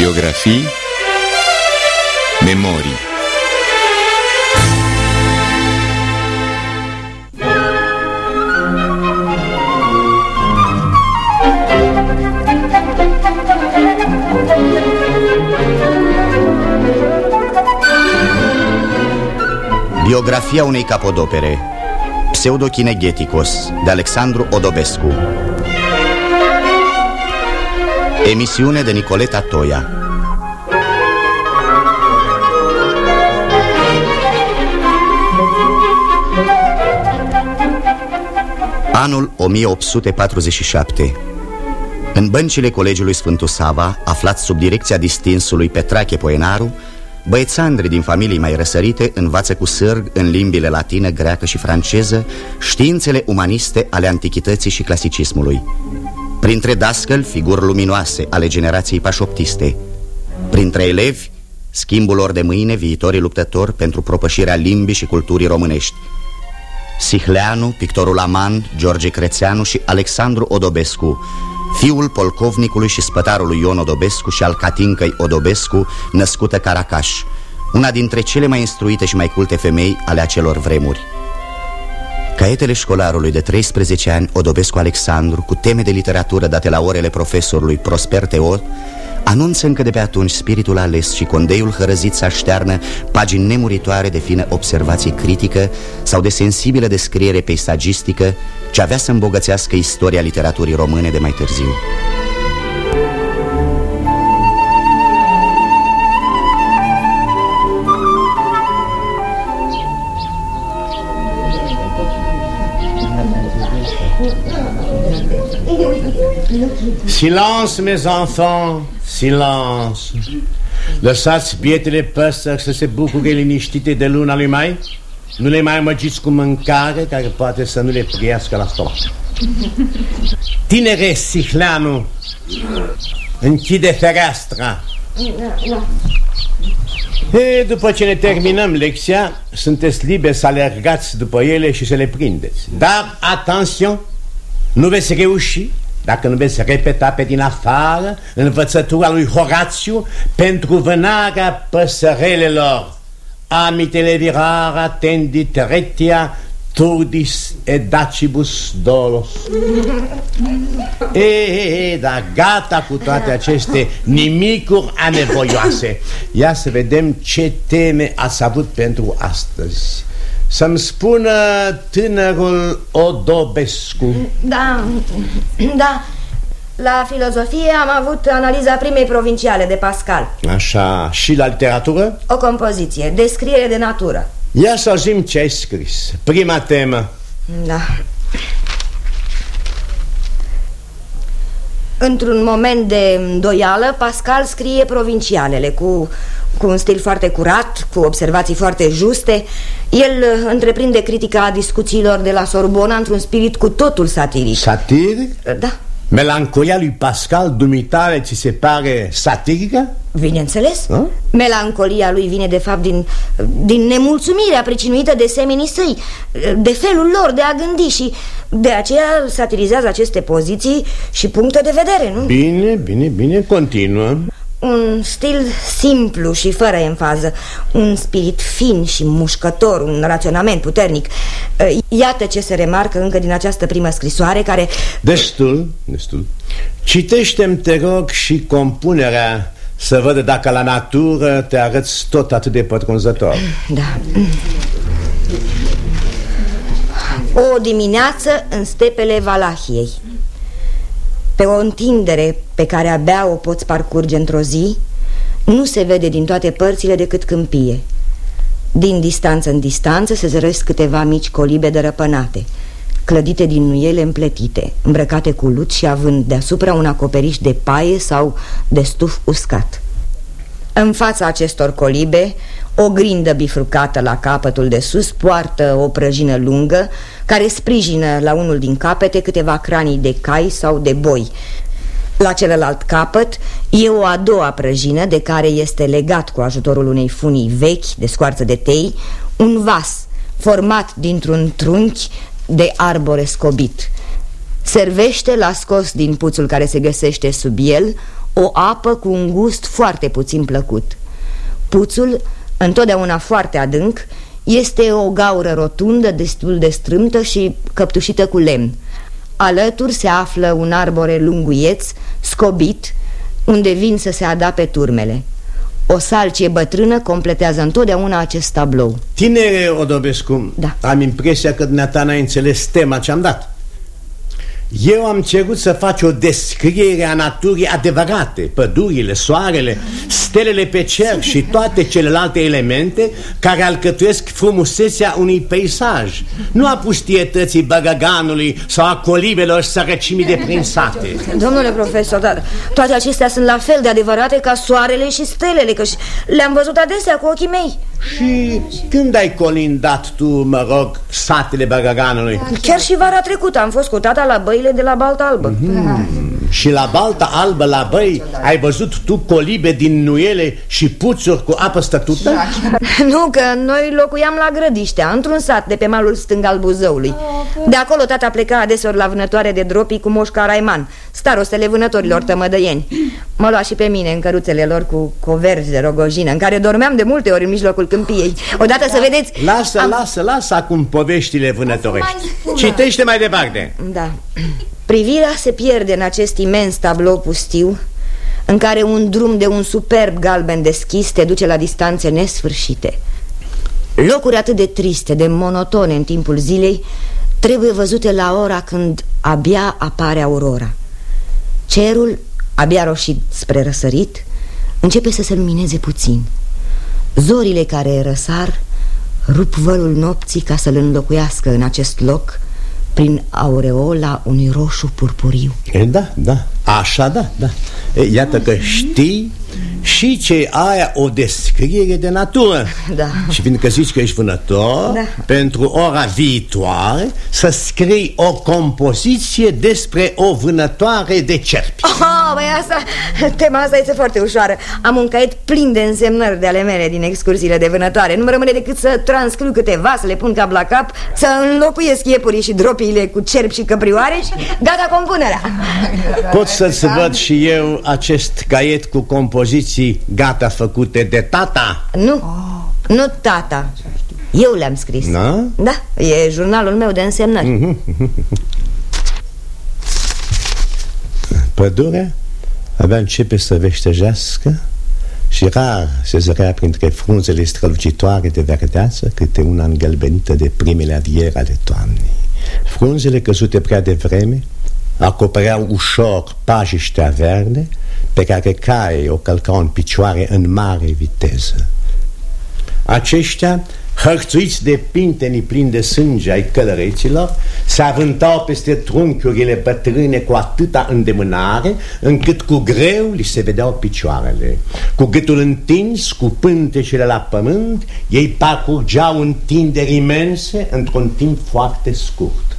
Biografii Memorii Biografia unei capodopere. Pseudochinegeticos de Alexandru Odobescu Emisiune de Nicoleta Toia Anul 1847 În băncile Colegiului Sfântul Sava, aflat sub direcția distinsului Petrache Poenaru, Băiețandri din familii mai răsărite învață cu sârg în limbile latină, greacă și franceză științele umaniste ale antichității și clasicismului. Printre dascăl, figuri luminoase ale generației pașoptiste. Printre elevi, schimbul lor de mâine viitorii luptători pentru propășirea limbii și culturii românești. Sihleanu, pictorul Aman, George Crețeanu și Alexandru Odobescu Fiul polcovnicului și spătarului Ion Odobescu și al Catincăi Odobescu, născută Caracaș Una dintre cele mai instruite și mai culte femei ale acelor vremuri Caietele școlarului de 13 ani, Odobescu Alexandru, cu teme de literatură date la orele profesorului Prosper Teot, anunță încă de pe atunci spiritul ales și condeiul hărăzit să aștearnă pagini nemuritoare de fină observație critică sau de sensibilă descriere peisagistică ce avea să îmbogățească istoria literaturii române de mai târziu. Silence, mes enfants, silence. Lăsați bietele păsări să se bucure liniștite de luna lui mai. Nu le mai amăgiți cu mâncare care poate să nu le priască la stomac. Tinere Sihleanu, închide fereastra. E, după ce ne terminăm lecția, sunteți liberi să alergați după ele și să le prindeți. Dar, atenție, nu veți reuși dacă nu veți repeta pe din afară învățătura lui Horațiu pentru vânarea păsărelelor. Amitele virara tendit retia turdis edacibus dolos. E, e, e, dar gata cu toate aceste nimicuri anevoioase. Ia să vedem ce teme ați avut pentru astăzi. Să-mi spună tânărul Odobescu. Da, da. La filozofie am avut analiza primei provinciale de Pascal. Așa, și la literatură? O compoziție, descriere de natură. Ia să auzim ce ai scris. Prima temă. Da. Într-un moment de îndoială, Pascal scrie provincialele cu cu un stil foarte curat, cu observații foarte juste. El uh, întreprinde critica discuțiilor de la Sorbona într-un spirit cu totul satiric. Satiric? Uh, da. Melancolia lui Pascal dumitare ți se pare satirică? Bineînțeles A? Melancolia lui vine de fapt din, din nemulțumirea pricinuită de semenii săi De felul lor de a gândi și de aceea satirizează aceste poziții și puncte de vedere, nu? Bine, bine, bine, continuă un stil simplu și fără enfază. Un spirit fin și mușcător Un raționament puternic. Iată ce se remarcă încă din această primă scrisoare care... Destul, destul. Citește-mi, te rog, și compunerea Să văd dacă la natură te arăți tot atât de pătrunzător. Da. O dimineață în stepele Valahiei pe o întindere pe care abia o poți parcurge într-o zi Nu se vede din toate părțile decât câmpie. Din distanță în distanță se zăresc câteva mici colibe dărăpânate Clădite din nuiele împletite Îmbrăcate cu lut și având deasupra un acoperiș de paie sau de stuf uscat. În fața acestor colibe o grindă bifrucată la capătul de sus poartă o prăjină lungă care sprijină la unul din capete câteva cranii de cai sau de boi. La celălalt capăt e o a doua prăjină de care este legat cu ajutorul unei funii vechi de scoarță de tei un vas format dintr-un trunchi de arbore scobit. Servește la scos din puțul care se găsește sub el O apă cu un gust foarte puțin plăcut Puțul, întotdeauna foarte adânc Este o gaură rotundă, destul de strâmtă și căptușită cu lemn. Alături se află un arbore lunguieț, scobit, unde vin să se adape turmele. O salcie bătrână completează întotdeauna acest tablou. Tinere Odobescu, da. am impresia că dumneata n-ai înțeles tema ce-am dat eu am cerut să faci o descriere a naturii adevărate. Pădurile, soarele, stelele pe cer și toate celelalte elemente Care alcătuiesc frumusețea unui peisaj. Nu a pustietății băgăganului sau a colibelor sărăcimii de prin sate. Domnule profesor, dar toate acestea sunt la fel de adevărate ca soarele și stelele Că le-am văzut adesea cu ochii mei Și când ai colindat tu, mă rog, satele băgăganului? Chiar și vara trecută am fost cu tata la băi băile de la Balta Albă mm -hmm. Și la Balta Albă, la băi, ai văzut tu colibe din nuiele și puțuri cu apă stătută? nu, că noi locuiam la Grădiștea, într-un sat de pe malul stâng al Buzăului De acolo tata pleca adesori la vânătoare de dropii cu moș Caraiman Starostele vânătorilor tămădăieni Mă lua și pe mine în căruțele lor cu coverzi de rogojină În care dormeam de multe ori în mijlocul câmpiei. Odată să vedeți Lasă, am... lasă, lasă acum poveștile vânătorești. Citește mai departe. Da. Privirea se pierde în acest imens tablou pustiu În care un drum de un superb galben deschis te duce la distanțe nesfârșite. Locuri atât de triste, de monotone în timpul zilei Trebuie văzute la ora când abia apare aurora. Cerul, abia roșit spre răsărit Începe să se lumineze puțin. Zorile care răsar rup vălul nopții ca să-l înlocuiască în acest loc prin aureola unui roșu purpuriu. E, Da, da, așa da, da. E, Iată că știi și ce aia o descriere de natură. Da. Și fiindcă zici că ești vânător da. Pentru ora viitoare Să scrii o compoziție despre o vânătoare de cerpi. Oh, băi, asta, Tema asta este foarte ușoară. Am un caiet plin de însemnări de ale mele Din excursiile de vânătoare. Nu-mi rămâne decât să transcriu câteva Să le pun cap la cap Să înlocuiesc iepurii și dropiile cu cerpi și căprioare Și gata compunerea. Pot să-ți văd și eu acest caiet cu compoziție compoziții gata făcute de tata? Nu, oh. nu tata Eu le-am scris Da? Da, e jurnalul meu de însemnări mhm. Pădurea avea începe să veștejească și rar se zărea printre frunzele strălucitoare de verdeață câte una îngălbenită de primele adieri ale toamnei. Frunzele căzute prea devreme acopereau ușor pajiștea verde pe care caii o călcau în picioare în mare viteză. Aceștia, hărțuiți de pintenii plini de sânge ai călăreților, se avântau peste trunchiurile bătrâne cu atâta îndemânare, încât cu greu li se vedeau picioarele. Cu gâtul întins, cu pântecele la pământ, ei parcurgeau întinderi imense într-un timp foarte scurt.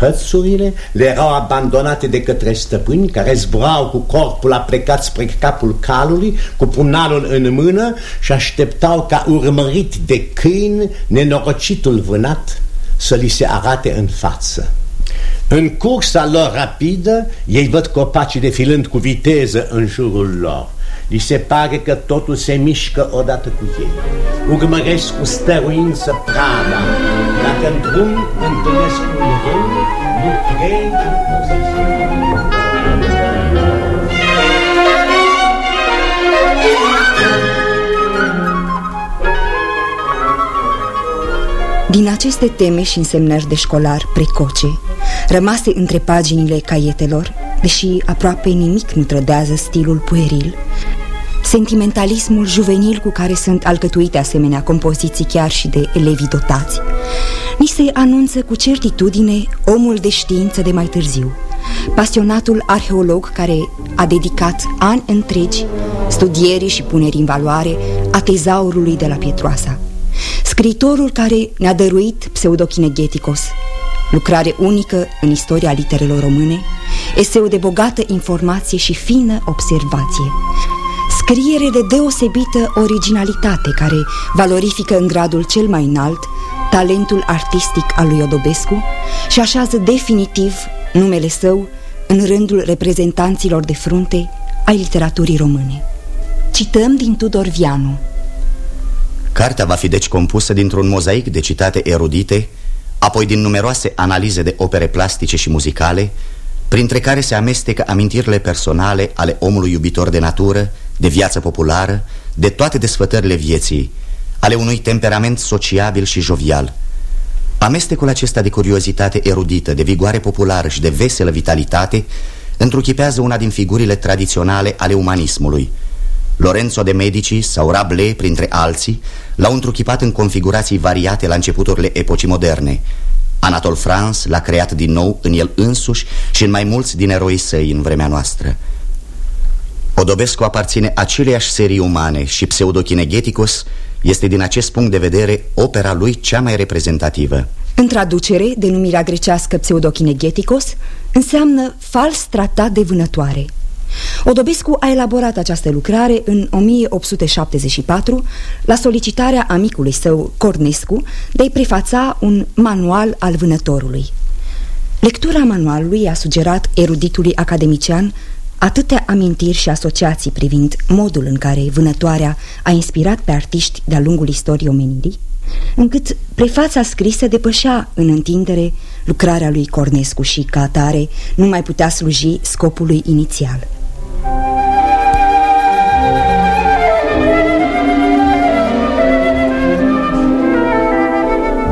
Hățurile le erau abandonate de către stăpâni care zburau cu corpul aplecat spre capul calului, cu punalul în mână și așteptau ca urmărit de câini nenorocitul vânat să li se arate în față. În cursa lor rapidă, ei văd copacii defilând cu viteză în jurul lor. Li se pare că totul se mișcă odată cu ei. Urmăresc cu stăruință prada. Dacă în drum întâlnesc un râu, nu cred Din aceste teme și însemnări de școlar precoce, rămase între paginile caietelor, deși aproape nimic nu trădează stilul pueril, sentimentalismul juvenil cu care sunt alcătuite asemenea compoziții chiar și de elevii dotați, ni se anunță cu certitudine omul de știință de mai târziu, pasionatul arheolog care a dedicat ani întregi studierii și punerii în valoare a tezaurului de la Pietroasa, scriitorul care ne-a dăruit pseudochinegeticos, lucrare unică în istoria literelor române, eseu de bogată informație și fină observație, scriere de deosebită originalitate care valorifică în gradul cel mai înalt talentul artistic al lui Odobescu și așează definitiv numele său în rândul reprezentanților de frunte ai literaturii române. Cităm din Tudor Vianu. Cartea va fi deci compusă dintr-un mozaic de citate erudite, apoi din numeroase analize de opere plastice și muzicale, printre care se amestecă amintirile personale ale omului iubitor de natură, de viață populară, de toate desfătările vieții, ale unui temperament sociabil și jovial. Amestecul acesta de curiozitate erudită, de vigoare populară și de veselă vitalitate întruchipează una din figurile tradiționale ale umanismului. Lorenzo de Medici sau Rabelais, printre alții, l-au întruchipat în configurații variate la începuturile epocii moderne. Anatol France l-a creat din nou în el însuși și în mai mulți din eroii săi în vremea noastră. Odobescu aparține aceleiași serii umane și Pseudochinegeticus este din acest punct de vedere opera lui cea mai reprezentativă. În traducere, denumirea grecească Pseudochinegeticos înseamnă fals tratat de vânătoare. Odobescu a elaborat această lucrare în 1874 la solicitarea amicului său Cornescu de a-i prefața un manual al vânătorului. Lectura manualului a sugerat eruditului academician atâtea amintiri și asociații privind modul în care vânătoarea a inspirat pe artiști de-a lungul istoriei omenirii, încât prefața scrisă depășea în întindere lucrarea lui Cornescu și, ca atare, nu mai putea sluji scopului inițial.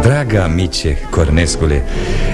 Dragă amice, Cornescule,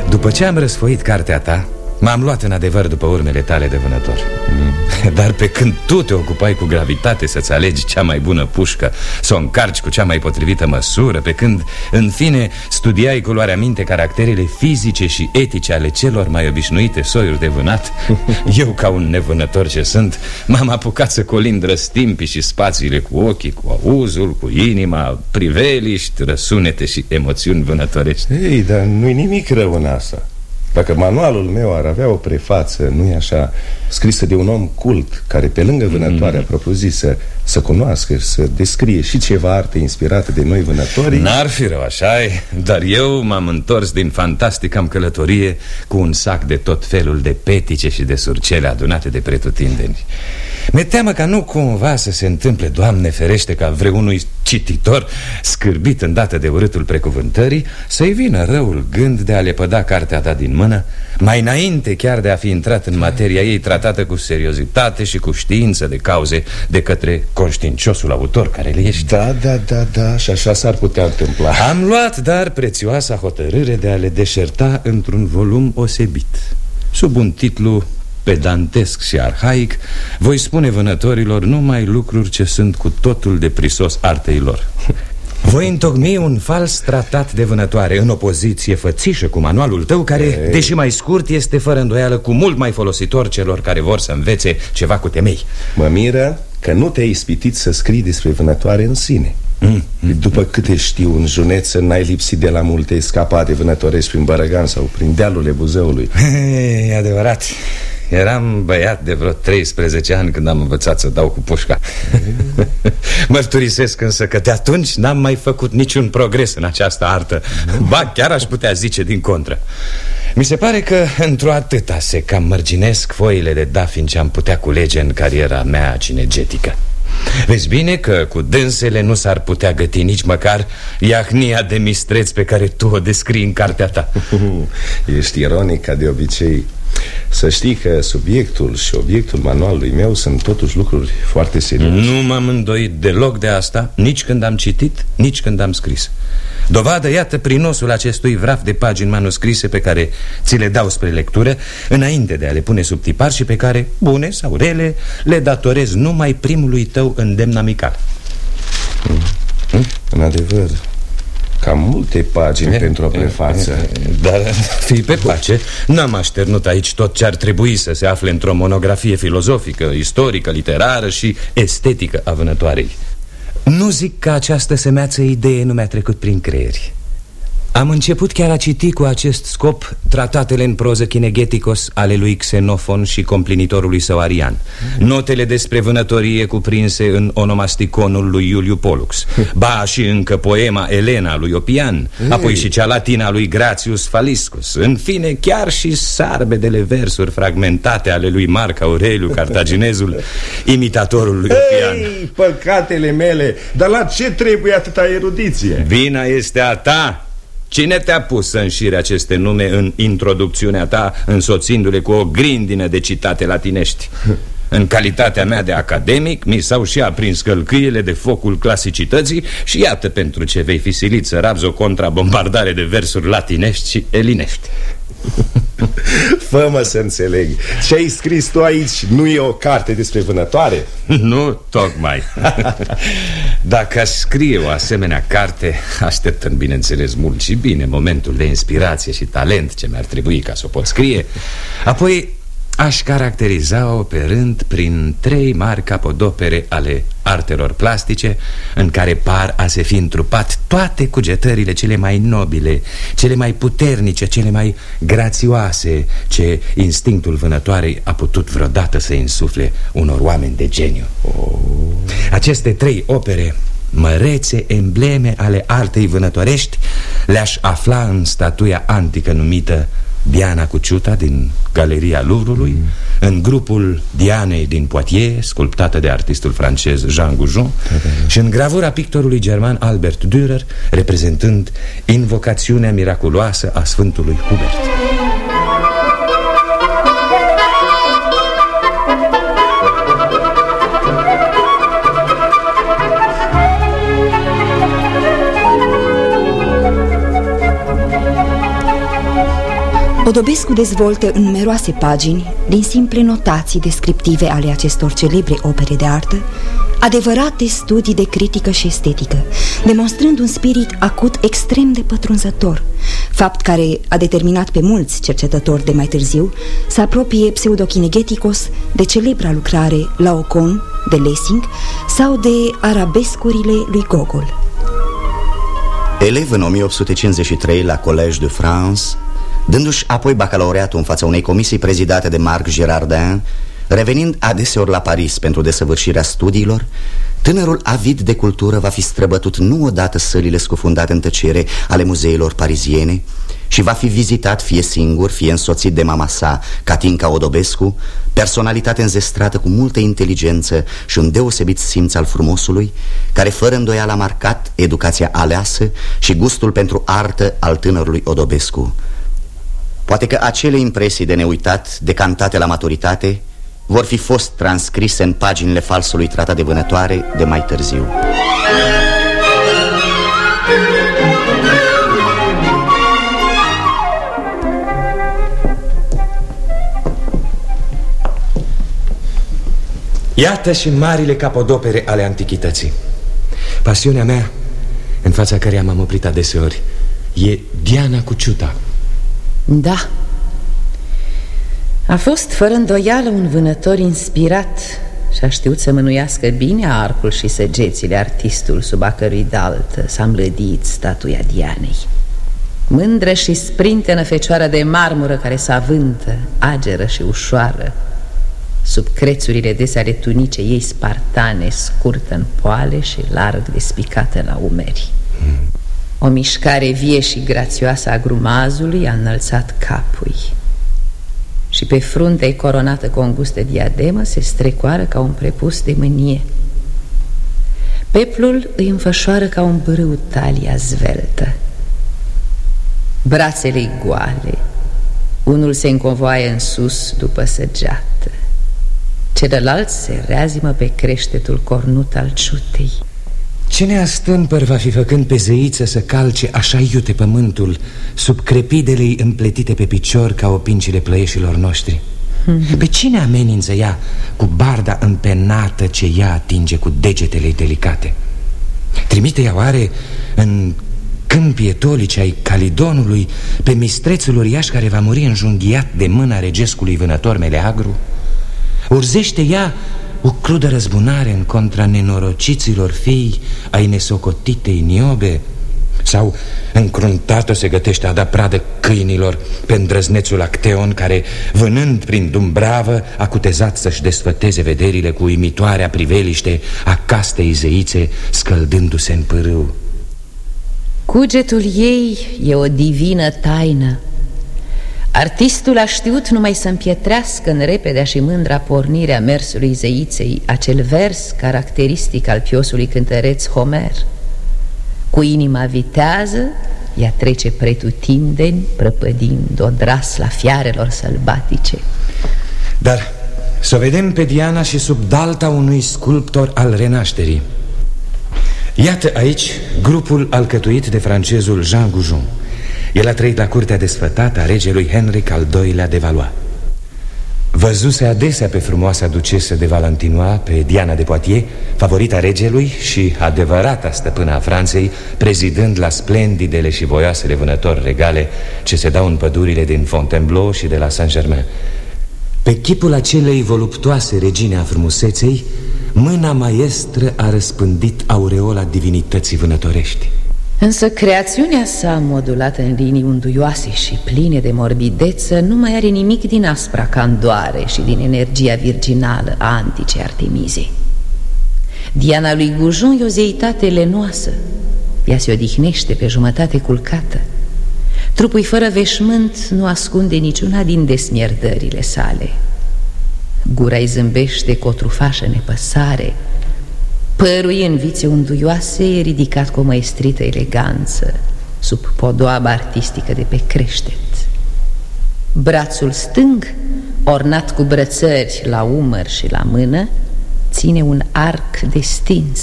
după ce am răsfoit cartea ta M-am luat în adevăr după urmele tale de vânător. Mm. Dar pe când tu te ocupai cu gravitate să-ți alegi cea mai bună pușcă Să o încarci cu cea mai potrivită măsură Pe când, în fine, studiai cu luarea minte caracterele fizice și etice ale celor mai obișnuite soiuri de vânat. Eu, ca un nevânător ce sunt, m-am apucat să colindră stimpii și spațiile cu ochii, cu auzul, cu inima Priveliști, răsunete și emoțiuni vânătorești. Ei, dar nu-i nimic rău în asta dacă manualul meu ar avea o prefață, nu-i așa, scrisă de un om cult Care pe lângă vânătoarea mm. propriu-zisă Să cunoască, să descrie și ceva arte inspirată de noi vânătorii. N-ar fi rău așa Dar eu m-am întors din fantastica călătorie Cu un sac de tot felul de petice și de surcele adunate de pretutindeni. Mi-e teamă ca nu cumva să se întâmple, Doamne ferește, ca vreunui cititor Scârbit îndată de urâtul precuvântării Să-i vină răul gând de a lepăda cartea ta din mână Mai înainte chiar de a fi intrat în materia ei Tratată cu seriozitate și cu știință de cauze De către conștiinciosul autor care le ești. Da, da, da, da, și așa s-ar putea întâmpla. Am luat, dar, prețioasa hotărâre de a le deșerta într-un volum osebit. Sub un titlu pedantesc și arhaic, voi spune vânătorilor numai lucruri ce sunt cu totul de prisos artei lor. Voi întocmi un fals tratat de vânătoare În opoziție fățișă cu manualul tău Care, Ei. deși mai scurt, este fără îndoială Cu mult mai folositor celor care vor să învețe ceva cu temei Mă miră că nu te-ai ispitit să scrii despre vânătoare în sine mm, mm, După mm. câte știu în juneță N-ai lipsit de la multe scapate vânătorești prin Bărăgan Sau prin dealurile Buzăului E adevărat Eram băiat de vreo 13 ani când am învățat să dau cu pușca. Mărturisesc însă că de atunci n-am mai făcut niciun progres în această artă. Ba, chiar aș putea zice din contră. Mi se pare că într-o atâta se cam mărginesc foile de dafin ce am putea culege în cariera mea cinegetică. Vezi bine că cu dânsele nu s-ar putea găti nici măcar iahnia de mistreț pe care tu o descrii în cartea ta. Ești ironic ca de obicei să știi că subiectul și obiectul manualului meu sunt totuși lucruri foarte serioase Nu m-am îndoit deloc de asta, nici când am citit, nici când am scris Dovadă, iată, prin osul acestui vraf de pagini manuscrise pe care ți le dau spre lectură Înainte de a le pune sub tipar și pe care, bune sau rele, le datorez numai primului tău îndemn amical mm. Mm? În adevăr, Cam multe pagini e, pentru o prefață e, Dar fii pe pace. N-am așternut aici tot ce ar trebui să se afle într-o monografie filozofică, istorică, literară și estetică a vânătoarei. Nu zic că această semeață idee nu mi-a trecut prin creieri Am început chiar a citi cu acest scop tratatele în proză chinegeticos ale lui Xenofon și complinitorului său Arian. Notele despre vânătorie cuprinse în onomasticonul lui Iuliu Polux Ba și încă poema Elena lui Opian Apoi și cea latina lui Gratius Faliscus. În fine chiar și sarbedele versuri fragmentate ale lui Marc Aureliu Cartaginezul Imitatorul lui Opian. Ei, păcatele mele, dar la ce trebuie atâta erudiție? Vina este a ta Cine te-a pus să înșire aceste nume în introducțiunea ta Însoțindu-le cu o grindină de citate latinești? În calitatea mea de academic Mi s-au și aprins călcâiele de focul clasicității Și iată pentru ce vei fi silit să rabzi o contrabombardare de versuri latinești și elinești Fă-mă să înțeleg. Ce ai scris tu aici nu e o carte despre vânătoare? Nu tocmai. Dacă aș scrie o asemenea carte Așteptând, bineînțeles, mult și bine Momentul de inspirație și talent Ce mi-ar trebui ca să o pot scrie. Apoi Aș caracteriza-o pe rând prin trei mari capodopere ale artelor plastice În care par a se fi întrupat toate cugetările cele mai nobile Cele mai puternice, cele mai grațioase Ce instinctul vânătoarei a putut vreodată să insufle unor oameni de geniu oh. Aceste trei opere mărețe embleme ale artei vânătorești Le-aș afla în statuia antică numită Diana Cuciuta din Galeria Louvre-ului mm. În grupul Dianei din Poitiers Sculptată de artistul francez Jean Goujon okay. Și în gravura pictorului german Albert Dürer Reprezentând invocațiunea miraculoasă a Sfântului Hubert Odobescu dezvoltă în numeroase pagini, din simple notații descriptive ale acestor celebre opere de artă, adevărate studii de critică și estetică, demonstrând un spirit acut extrem de pătrunzător, fapt care a determinat pe mulți cercetători de mai târziu să apropie pseudochinegeticos de celebra lucrare Laocon de Lessing sau de arabescurile lui Gogol. Elev în 1853 la Collège de France, Dându-și apoi bacalaureatul în fața unei comisii prezidate de Marc Girardin Revenind adeseori la Paris pentru desăvârșirea studiilor Tânărul avid de cultură va fi străbătut nu odată sălile scufundate în tăcere ale muzeilor pariziene Și va fi vizitat fie singur, fie însoțit de mama sa, Catinca Odobescu Personalitate înzestrată cu multă inteligență și un deosebit simț al frumosului Care fără îndoială a marcat educația aleasă și gustul pentru artă al tânărului Odobescu Poate că acele impresii de neuitat, decantate la maturitate Vor fi fost transcrise în paginile falsului tratat de vânătoare de mai târziu. Iată și marile capodopere ale antichității. Pasiunea mea, în fața căreia m-am oprit adeseori E Diana Cuciuta da. A fost fără îndoială un vânător inspirat Și a știut să mânuiască bine arcul și săgețile artistul Sub a cărui daltă s-a mlădit statuia Dianei. Mândră și sprintenă fecioară de marmură care s-a vântă, ageră și ușoară. Sub crețurile dese ale tunice ei spartane, scurtă în poale și larg despicată la umeri o mișcare vie și grațioasă a grumazului a înălțat capul. Și pe frunte coronată cu o îngustă diademă se strecoară ca un prepus de mânie. Peplul îi înfășoară ca un brâu talia zveltă. Brațele goale Unul se înconvoaie în sus după săgeată. Celălalt se reazimă pe creștetul cornut al ciutei Cine astâmpăr va fi făcând pe zeiță să calce așa iute pământul Sub crepidele împletite pe picior ca opincile plăieșilor noștri? Mhm. Pe cine amenință ea cu barda împenată ce ea atinge cu degetele delicate? Trimite ea oare în câmpii etolici ai Calidonului Pe mistrețul uriaș care va muri înjunghiat de mâna regescului vânător Meleagru? Urzește ea o crudă răzbunare în contra nenorociților fii ai nesocotitei Niobe? Sau încruntată se gătește ada pradă câinilor Pe îndrăznețul Acteon Care, vânând prin Dumbravă A cutezat să-și desfăteze vederile Cu imitoarea priveliște A castei zeițe Scăldându-se în pârâu? Cugetul ei e o divină taină Artistul a știut numai să împietrească în repedea și mândra pornire a mersului zeiței Acel vers caracteristic al piosului cântăreț Homer. Cu inima vitează, ea trece pretutindeni Prăpădind odrasla fiarelor sălbatice. Dar să vedem pe Diana și sub dalta unui sculptor al renașterii. Iată aici grupul alcătuit de francezul Jean Goujon El a trăit la curtea desfătată a regelui Henric al II-lea de Valois Văzuse adesea pe frumoasa ducesă de Valentinois, pe Diana de Poitiers, favorita regelui și adevărata stăpână a Franței, prezidând la splendidele și voioasele vânători regale ce se dau în pădurile din Fontainebleau și de la Saint-Germain. Pe chipul acelei voluptoase regine a frumuseței, Mâna maestră a răspândit aureola divinității vânătorești Însă creațiunea sa, modulată în linii unduioase și pline de morbideță Nu mai are nimic din aspra candoare și din energia virginală a anticei Artemizei Diana lui Gujon e o zeitate lenoasă. Ea se odihnește pe jumătate culcată. Trupul fără veșmânt nu ascunde niciuna din desmierdările sale. Gura îi zâmbește cu o trufașă nepăsare Părul în vițe unduioase e ridicat cu o maestrită eleganță Sub podoaba artistică de pe creștet. Brațul stâng, ornat cu brățări la umăr și la mână Ține un arc destins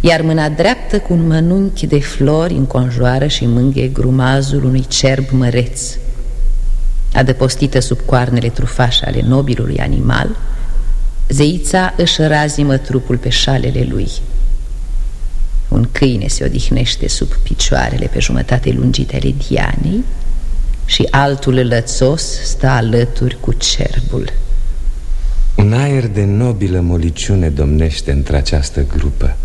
Iar mâna dreaptă cu un mănunchi de flori înconjoară și mânghe grumazul unui cerb măreț Adăpostită sub coarnele trufașe ale nobilului animal Zeița își razimă trupul pe șalele lui. Un câine se odihnește sub picioarele pe jumătate lungite ale Dianei Și altul lățos stă alături cu cerbul. Un aer de nobilă moliciune domnește între această grupă.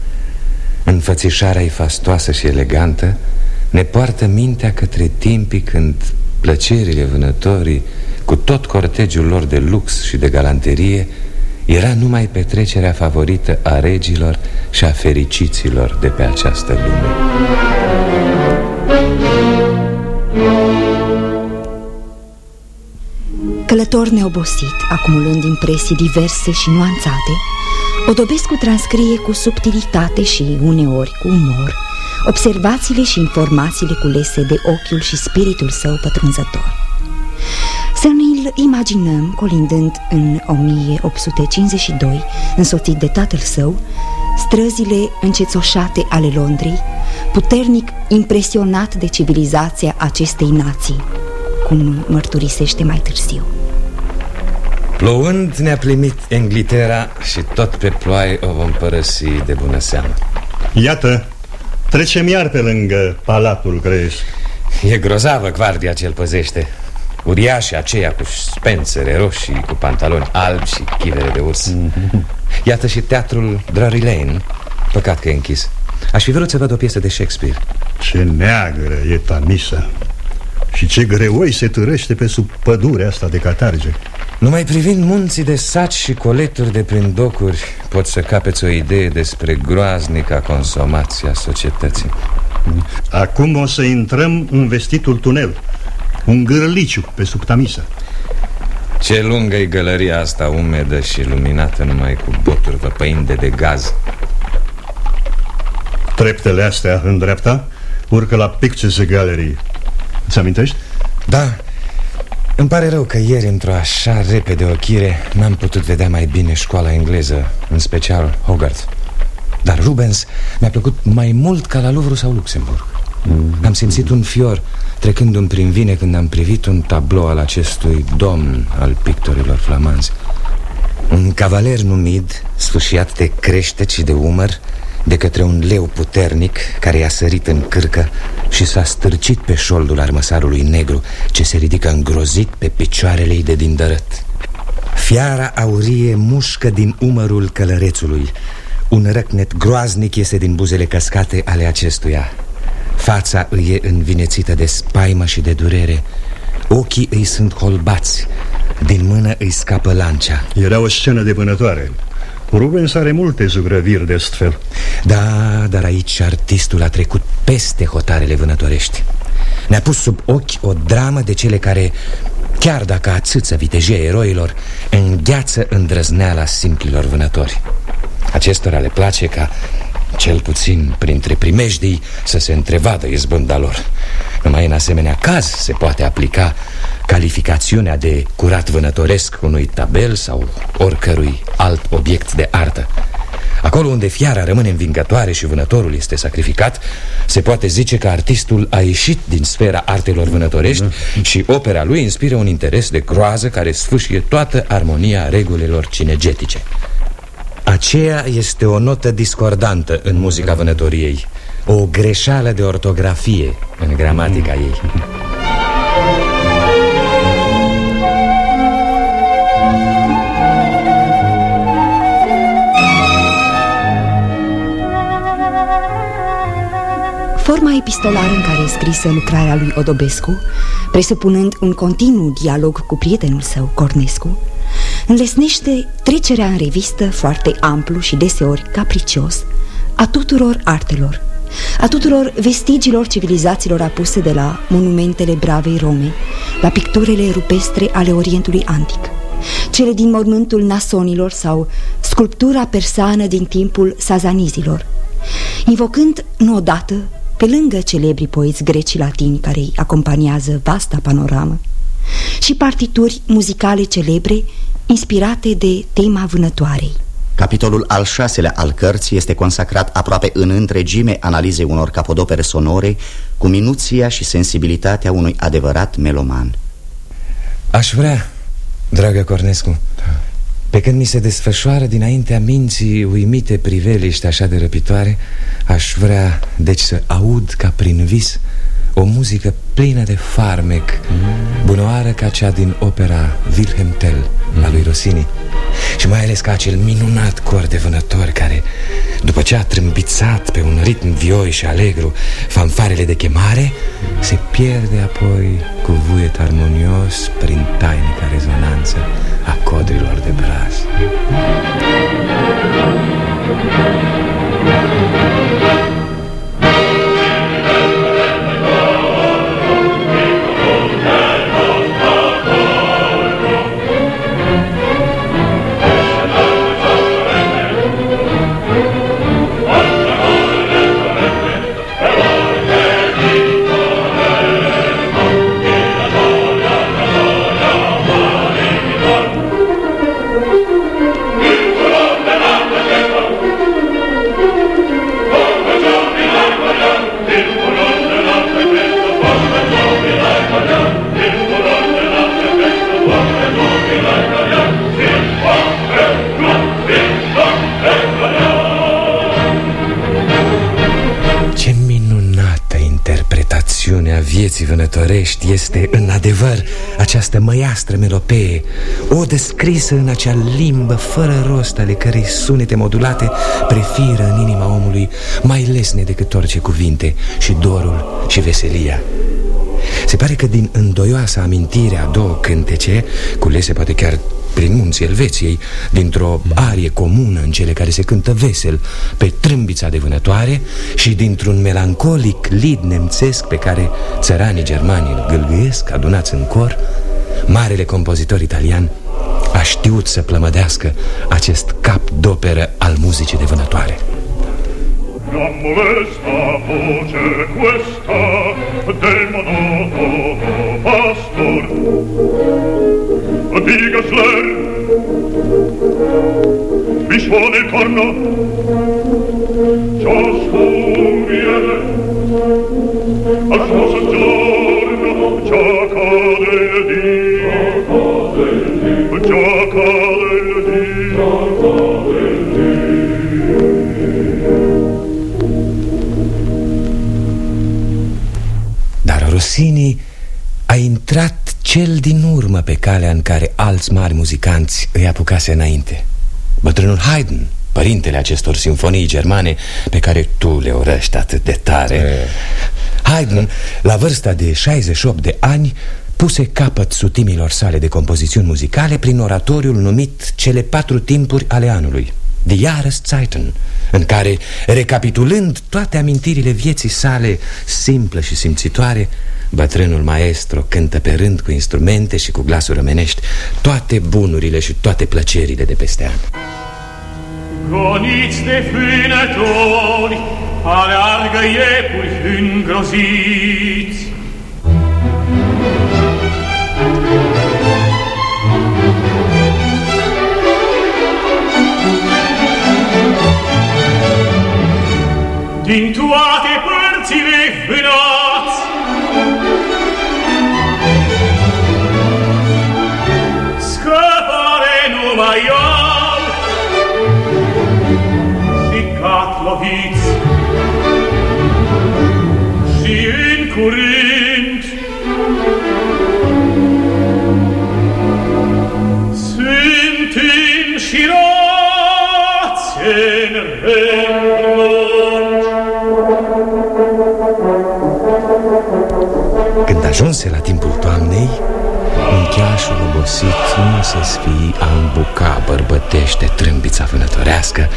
Înfățișarea ei fastoasă și elegantă Ne poartă mintea către timpii când Plăcerile vânătorii, cu tot cortegiul lor de lux și de galanterie, era numai petrecerea favorită a regilor și a fericiților de pe această lume. Călător neobosit, acumulând impresii diverse și nuanțate, Odobescu transcrie cu subtilitate și uneori cu umor observațiile și informațiile culese de ochiul și spiritul său pătrunzător. Să ne-l imaginăm colindând în 1852, însoțit de tatăl său, străzile încețoșate ale Londrei, puternic impresionat de civilizația acestei nații, cum mărturisește mai târziu. Plouând ne-a primit Englitera și tot pe ploaie o vom părăsi de bună seamă. Iată, Trecem iar pe lângă Palatul Greș E grozavă guardia ce-l păzește Uriașii aceia cu spențere roșii Cu pantaloni albi și chivere de urs. Iată și teatrul Drury Lane Păcat că e închis. Aș fi vrut să văd o piesă de Shakespeare. Ce neagră e Tamisa. Și ce greoi se târăște pe sub pădurea asta de catarge. Numai privind munții de saci și coleturi de prin docuri Poți să capeți o idee despre groaznica consomație a societății. Acum o să intrăm în vestitul tunel Un gârliciu pe sub Tamisa Ce lungă e gălăria asta umedă și luminată numai cu boturi văpăinde de gaz. Treptele astea în dreapta urcă la Pictures Gallery Îți amintești? Da, îmi pare rău că ieri, într-o așa repede ochire N-am putut vedea mai bine școala engleză În special Hogarth. Dar Rubens mi-a plăcut mai mult ca la Louvre sau Luxemburg. mm. Am simțit un fior trecându-mi prin vine Când am privit un tablou al acestui domn Al pictorilor flamanzi Un cavaler numid, sfâșiat de creștet și de umăr de către un leu puternic care i-a sărit în cârcă și s-a stârcit pe șoldul armăsarului negru ce se ridică îngrozit pe picioarele ei de dindărăt. Fiara aurie mușcă din umărul călărețului. Un răcnet groaznic iese din buzele căscate ale acestuia. Fața îi e învinețită de spaimă și de durere. Ochii îi sunt holbați. Din mână îi scapă lancea Era o scenă de vânătoare. Rubens are multe zugrăviri de astfel Da, dar aici artistul a trecut peste hotarele vânătorești. Ne-a pus sub ochi o dramă de cele care Chiar dacă atâță vitejia eroilor Îngheață îndrăzneala simplilor vânători. Acestora le place ca cel puțin printre primejdii să se întrevadă izbânda lor. Numai în asemenea caz se poate aplica calificațiunea de curat vânătoresc unui tabel sau oricărui alt obiect de artă. Acolo unde fiara rămâne învingătoare și vânătorul este sacrificat Se poate zice că artistul a ieșit din sfera artelor vânătorești Și opera lui inspiră un interes de groază care sfâșie toată armonia regulilor cinegetice Aceea este o notă discordantă în muzica vânătoriei O greșeală de ortografie în gramatica ei. Forma epistolară în care e scrisă lucrarea lui Odobescu, presupunând un continuu dialog cu prietenul său, Cornescu, înlesnește trecerea în revistă foarte amplu și deseori capricios a tuturor artelor, a tuturor vestigilor civilizațiilor apuse de la monumentele bravei Rome, la picturele rupestre ale Orientului Antic, cele din mormântul nasonilor sau sculptura persană din timpul sazanizilor, invocând nu odată pe lângă celebrii poeți greci latini care îi acompaniază vasta panoramă, și partituri muzicale celebre inspirate de tema vânătoarei. Capitolul al șaselea al cărții este consacrat aproape în întregime analizei unor capodopere sonore cu minuția și sensibilitatea unui adevărat meloman. Aș vrea, dragă Cornescu, pe când mi se desfășoară dinaintea minții uimite priveliști așa de răpitoare Aș vrea, deci, să aud ca prin vis o muzică plină de farmec Bunoară ca cea din opera Wilhelm Tell a lui Rossini. Și mai ales ca acel minunat cor de vânători care, după ce a trâmbițat pe un ritm vioi și alegru fanfarele de chemare Se pierde apoi cu vuiet armonios prin tainica rezonanță a codrilor de braz. Ce această măiastră melopee O descrisă în acea limbă fără rost ale cărei sunete modulate prefiră în inima omului mai lesne decât orice cuvinte și dorul și veselia. Se pare că din îndoioasa amintire a două cântece, culese poate chiar prin munții Elveției, dintr-o arie comună în cele care se cântă vesel pe trâmbița de vânătoare și dintr-un melancolic lid nemțesc pe care țăranii germani îl gâlgâiesc adunați în cor, marele compozitor italian a știut să plămădească acest cap d'operă al muzicii de vânătoare. Non molesta voce questa del monotono pastor Diga Schler Mi suona il corno Ciascun viene Al suo soggiorno Dar Rossini a intrat cel din urmă pe calea în care alți mari muzicanți îi apucase înainte Bătrânul Haydn, părintele acestor simfonii germane pe care tu le urăști atât de tare E. Haydn, la vârsta de 68 de ani, puse capăt sutimilor sale de compozițiuni muzicale prin oratoriul numit Cele patru timpuri ale anului The Jahreszeiten În care, recapitulând toate amintirile vieții sale simplă și simțitoare Bătrânul maestro cântă pe rând cu instrumente și cu glasuri rămenești Toate bunurile și toate plăcerile de peste an. Goniți de fânători, alargă iepuri îngroziți. Din toate părțile vânat, curând sunt înșirați în rând Când ajunse la timpul toamnei Uncheașul obosit nu se sfii A îmbuca bărbătește trâmbița vânătorească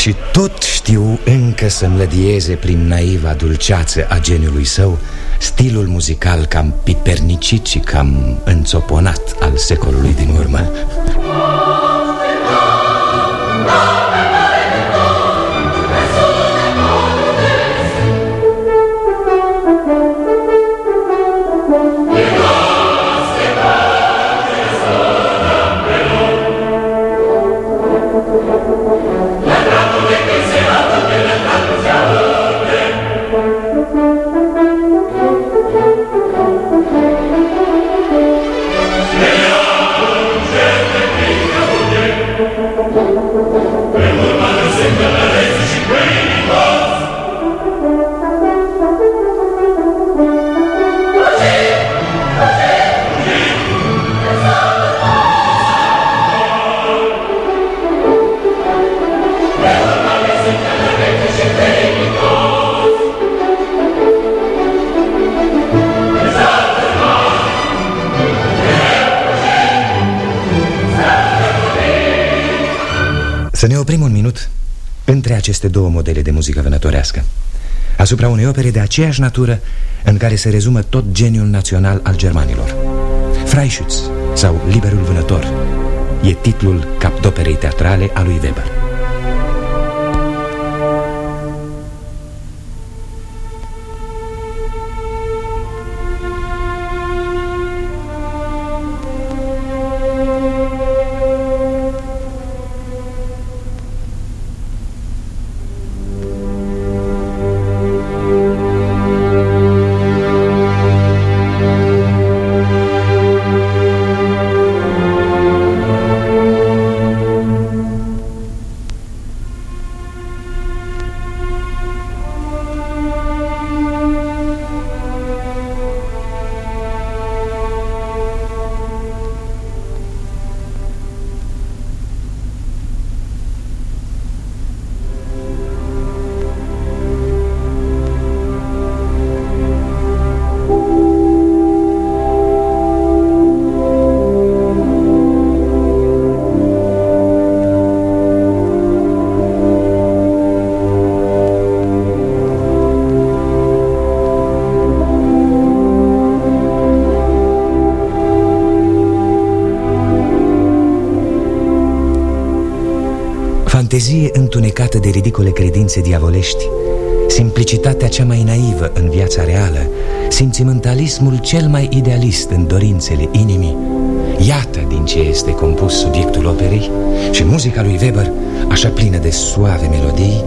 Și tot știu încă să mlădieze Prin naiva dulceață a geniului său Stilul muzical cam pipernicit și cam înțoponat Al secolului din urmă aceste două modele de muzică vânătorească. Asupra unei opere de aceeași natură în care se rezumă tot geniul național al germanilor. Freischütz sau Liberul Vânător E titlul capdoperei teatrale a lui Weber întunecată de ridicole credințe diavolești. Simplicitatea cea mai naivă în viața reală Simțimentalismul cel mai idealist în dorințele inimii. Iată din ce este compus subiectul operei Și muzica lui Weber, așa plină de suave melodii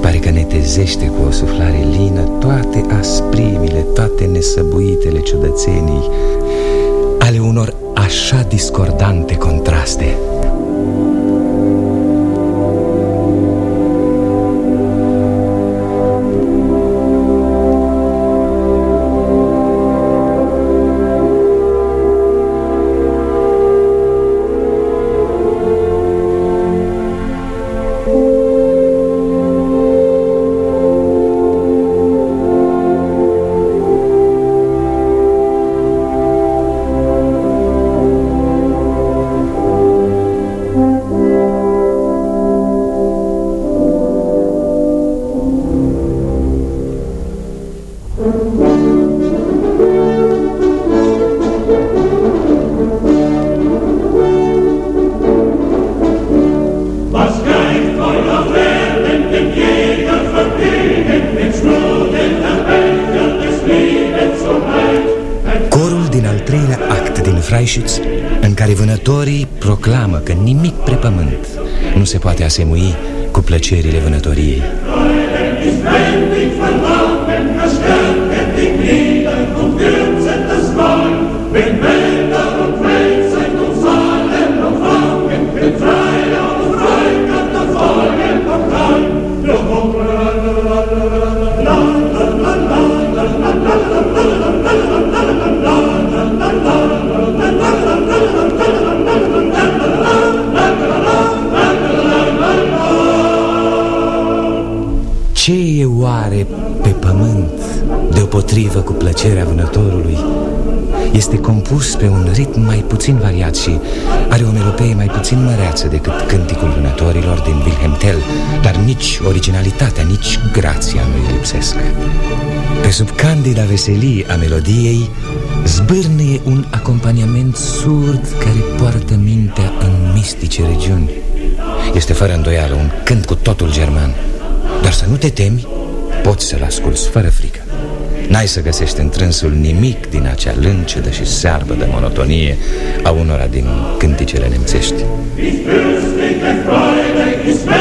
Pare că netezește cu o suflare lină Toate asprimile, toate nesăbuitele ciudățenii Ale unor așa discordante contraste asemui cu plăcerile vânătoriei. Deopotrivă cu plăcerea vânătorului? Este compus pe un ritm mai puțin variat și are o melopee mai puțin măreață decât cânticul vânătorilor din Wilhelm Tell, dar nici originalitatea, nici grația nu îi lipsesc. Pe sub candida veselie a melodiei zbârnăie un acompaniament surd care poartă mintea în mistice regiuni. Este fără îndoială un cânt cu totul german. Dar să nu te temi, poți să-l asculți fără frică N-ai să găsești întrânsul nimic din acea lâncidă și searbă de monotonie A unora din cânticele nemțești. Dacă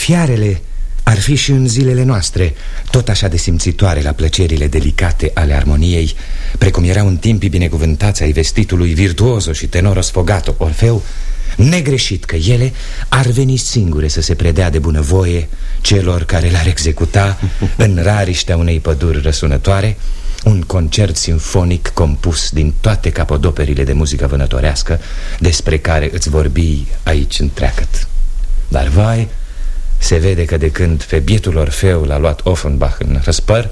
fiarele ar fi și în zilele noastre Tot așa de simțitoare la plăcerile delicate ale armoniei Precum erau în timpii binecuvântați ai vestitului virtuoso și tenoros sfogato Orfeu Negreșit că ele ar veni singure să se predea de bunăvoie Celor care l-ar executa în rariștea unei păduri răsunătoare un concert sinfonic compus din toate capodoperile de muzică vânătorească Despre care îți vorbi aici întreagăt. Dar vai, se vede că de când pe bietul Orfeu l-a luat Offenbach în răspăr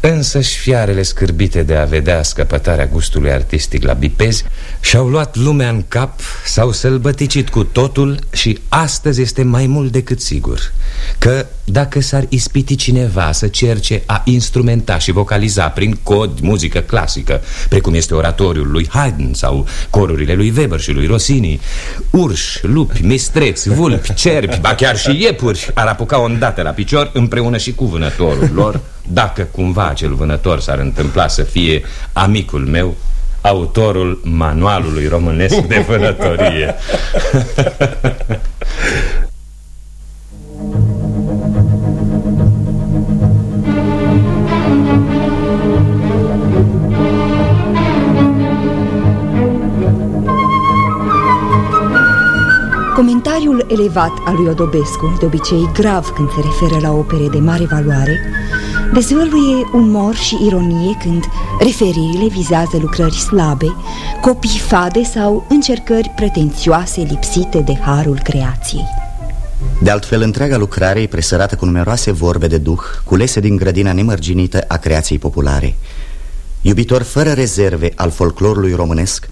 Însăși fiarele scârbite de a vedea scăpătarea gustului artistic la bipezi Și-au luat lumea în cap, s-au sălbăticit cu totul Și astăzi este mai mult decât sigur Că dacă s-ar ispiti cineva să cerce a instrumenta și vocaliza prin cod muzică clasică Precum este oratoriul lui Haydn sau corurile lui Weber și lui Rossini Urși, lupi, mistreți, vulpi, cerpi, ba chiar și iepuri Ar apuca o îndată la picior împreună și cu vânătorul lor Dacă cumva acel vânător s-ar întâmpla să fie amicul meu Autorul manualului românesc de vânătorie Comentariul elevat al lui Odobescu, de obicei grav când se referă la opere de mare valoare, dezvăluie umor și ironie când referirile vizează lucrări slabe, copii fade sau încercări pretențioase lipsite de harul creației. De altfel, întreaga lucrare e presărată cu numeroase vorbe de duh, culese din grădina nemărginită a creației populare. Iubitor fără rezerve al folclorului românesc,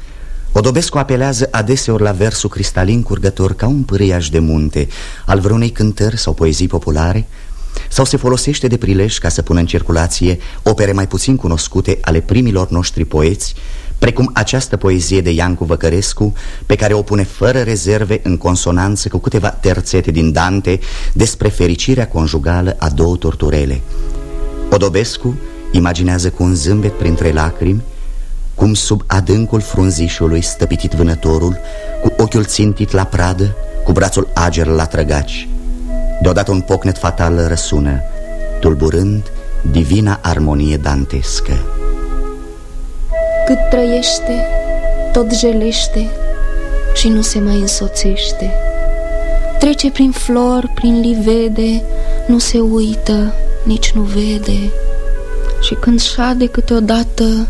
Odobescu apelează adeseori la versul cristalin curgător ca un pâriaș de munte al vreunei cântări sau poezii populare sau se folosește de prilej ca să pună în circulație opere mai puțin cunoscute ale primilor noștri poeți precum această poezie de Iancu Văcărescu pe care o pune fără rezerve în consonanță cu câteva terțete din Dante despre fericirea conjugală a două torturele. Odobescu imaginează cu un zâmbet printre lacrimi cum sub adâncul frunzișului stăpitit vânătorul Cu ochiul țintit la pradă, cu brațul ager la trăgaci. Deodată un pocnet fatal răsună Tulburând divina armonie dantescă. Cât trăiește, tot jelește și nu se mai însoțește. Trece prin flori, prin livede, nu se uită, nici nu vede. Și când șade câteodată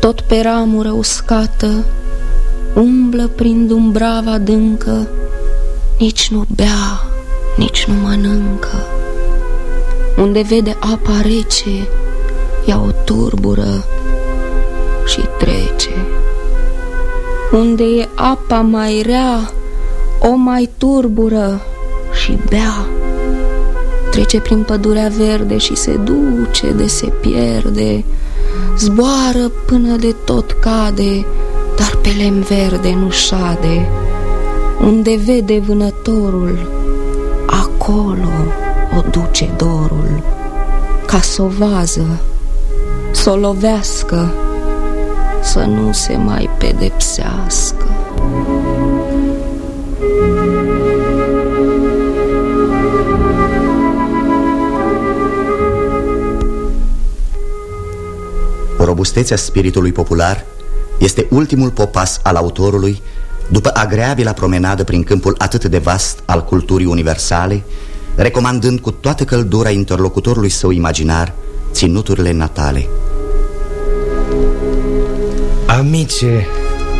tot pe ramură uscată, umblă prin dumbrava adâncă, nici nu bea, nici nu mănâncă. Unde vede apa rece, ea o turbură și trece. Unde e apa mai rea, o mai turbură și bea Trece prin pădurea verde și se duce de se pierde Zboară până de tot cade, dar pe lem verde nu șade. Unde vede vânătorul, acolo o duce dorul. Ca să o vază, să o lovească, să nu se mai pedepsească robustețea spiritului popular este ultimul popas al autorului după agreabila promenadă prin câmpul atât de vast al culturii universale, recomandând cu toată căldura interlocutorului său imaginar ținuturile natale. Amice,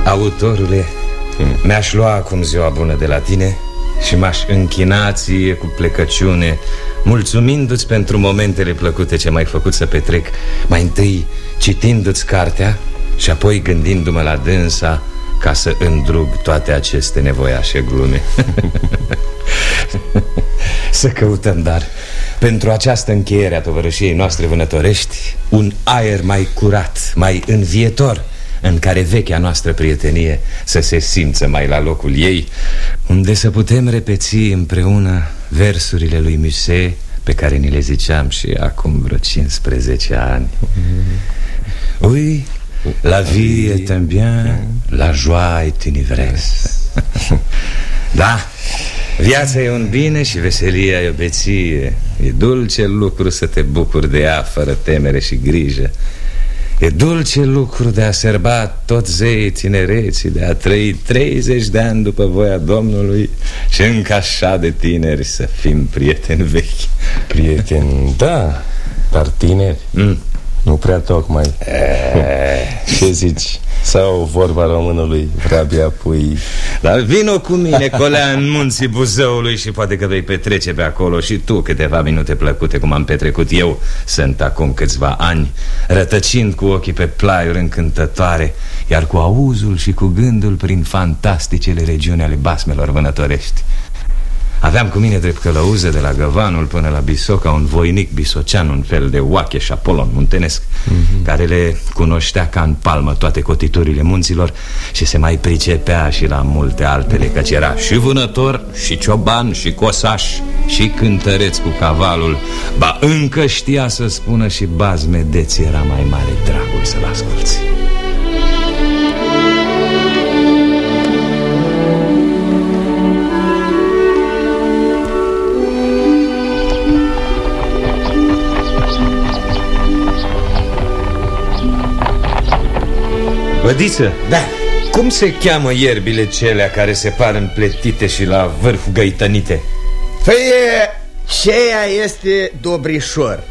autorule, mi-aș lua acum ziua bună de la tine și m-aș închina ție cu plecăciune Mulțumindu-ți pentru momentele plăcute ce m-ai făcut să petrec Mai întâi citindu-ți cartea și apoi gândindu-mă la dânsa Ca să îndrug toate aceste nevoiașe glume. Să căutăm, dar pentru această încheiere a tovărășiei noastre vânătorești Un aer mai curat, mai învietor în care vechea noastră prietenie să se simță mai la locul ei Unde să putem repeți împreună versurile lui Musset Pe care ni le ziceam și acum vreo 15 ani. Oui, la vie est un bien, la joie est une ivresse Da, viața e un bine și veselia e o beție. E dulce lucru să te bucuri de ea fără temere și grijă E dulce lucru de a serba tot zeii tinereții De a trăi 30 de ani după voia Domnului Și încă așa de tineri să fim prieteni vechi Prieteni, da, dar tineri mm. Nu prea tocmai. E... Ce zici? Sau vorba românului Vrabia pui? Dar vino cu mine, colea în munții Buzăului Și poate că vei petrece pe acolo Și tu câteva minute plăcute Cum am petrecut eu. Sunt acum câțiva ani Rătăcind cu ochii pe plaiuri încântătoare Iar cu auzul și cu gândul Prin fantasticele regiuni ale basmelor vânătorești Aveam cu mine drept călăuză de la Găvanul până la Bisoca Un voinic bisocean, un fel de oacheș și Apolon muntenesc mm -hmm. Care le cunoștea ca în palmă toate cotiturile munților Și se mai pricepea și la multe altele Căci era și vânător, și cioban, și cosaș Și cântăreț cu cavalul Ba încă știa să spună și bazme de era mai mare dragul să-l asculți Bădiță, da. cum se cheamă ierbile celea care se par împletite și la vârf găitănite? Păi, ceea este dobrișor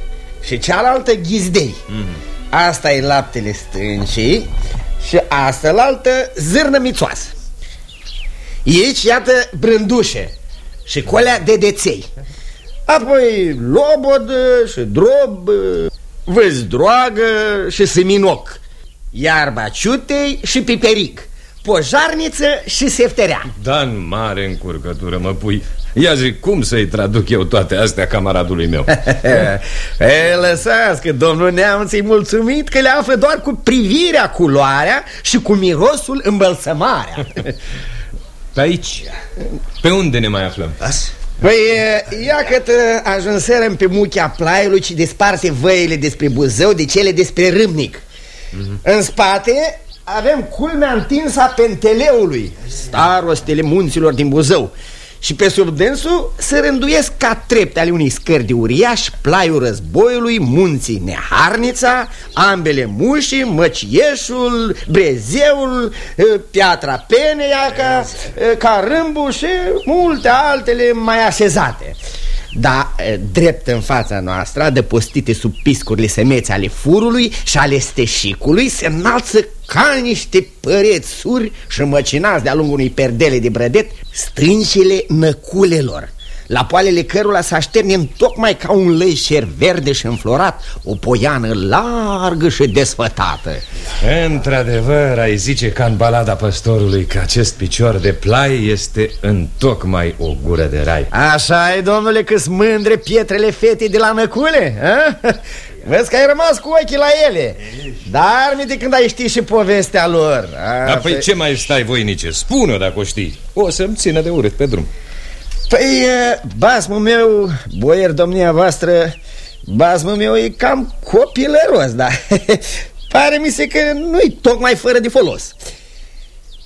și cealaltă ghizdei mm -hmm. Asta e laptele stâncii și asta la altă zârnă mițoasă Aici, iată, brândușe și colea de deței Apoi lobodă și drob, văzdroagă și seminoc Iarba ciutei și piperic Pojarniță și sefterea Da, în mare încurcătură mă pui Ia zic, cum să-i traduc eu toate astea camaradului meu? e, lăsați că domnul Neamț i mulțumit că le află doar cu privirea culoarea și cu mirosul îmbălsămarea Pe aici, pe unde ne mai aflăm? As? Păi, ia că ajunserăm pe muchea plaiului și desparte văile despre Buzău de cele despre Râmnic Mm -hmm. În spate avem culmea întinsă a Penteleului Starostele munților din Buzău. Și pe sub dânsul se rânduiesc ca trepte ale unei scări uriași Plaiul războiului, munții Neharnița Ambele mușii, Măcieșul, Brezeul Piatra Peneiaca, Carâmbu și multe altele mai așezate da, drept în fața noastră, adăpostite sub piscurile semețe ale furului și ale steșicului, se înalță ca niște părețuri și măcinați de-a lungul unui perdele de brădet stâncile năculelor. La poalele cărula să așternem tocmai ca un leșer verde și înflorat O poiană largă și desfătată. Într-adevăr, ai zice ca în balada păstorului Că acest picior de plai este întocmai o gură de rai. Așa e, domnule, că mândre pietrele fetei de la năcule a? Vezi că ai rămas cu ochii la ele. Dar mi de când ai ști și povestea lor. A, Dar păi ce mai stai, voinice? Spune-o dacă o știi. O să-mi țină de urât pe drum Păi, basmul meu, boier domnia voastră Basmul meu e cam copilăros, da. Pare mi se că nu-i tocmai fără de folos.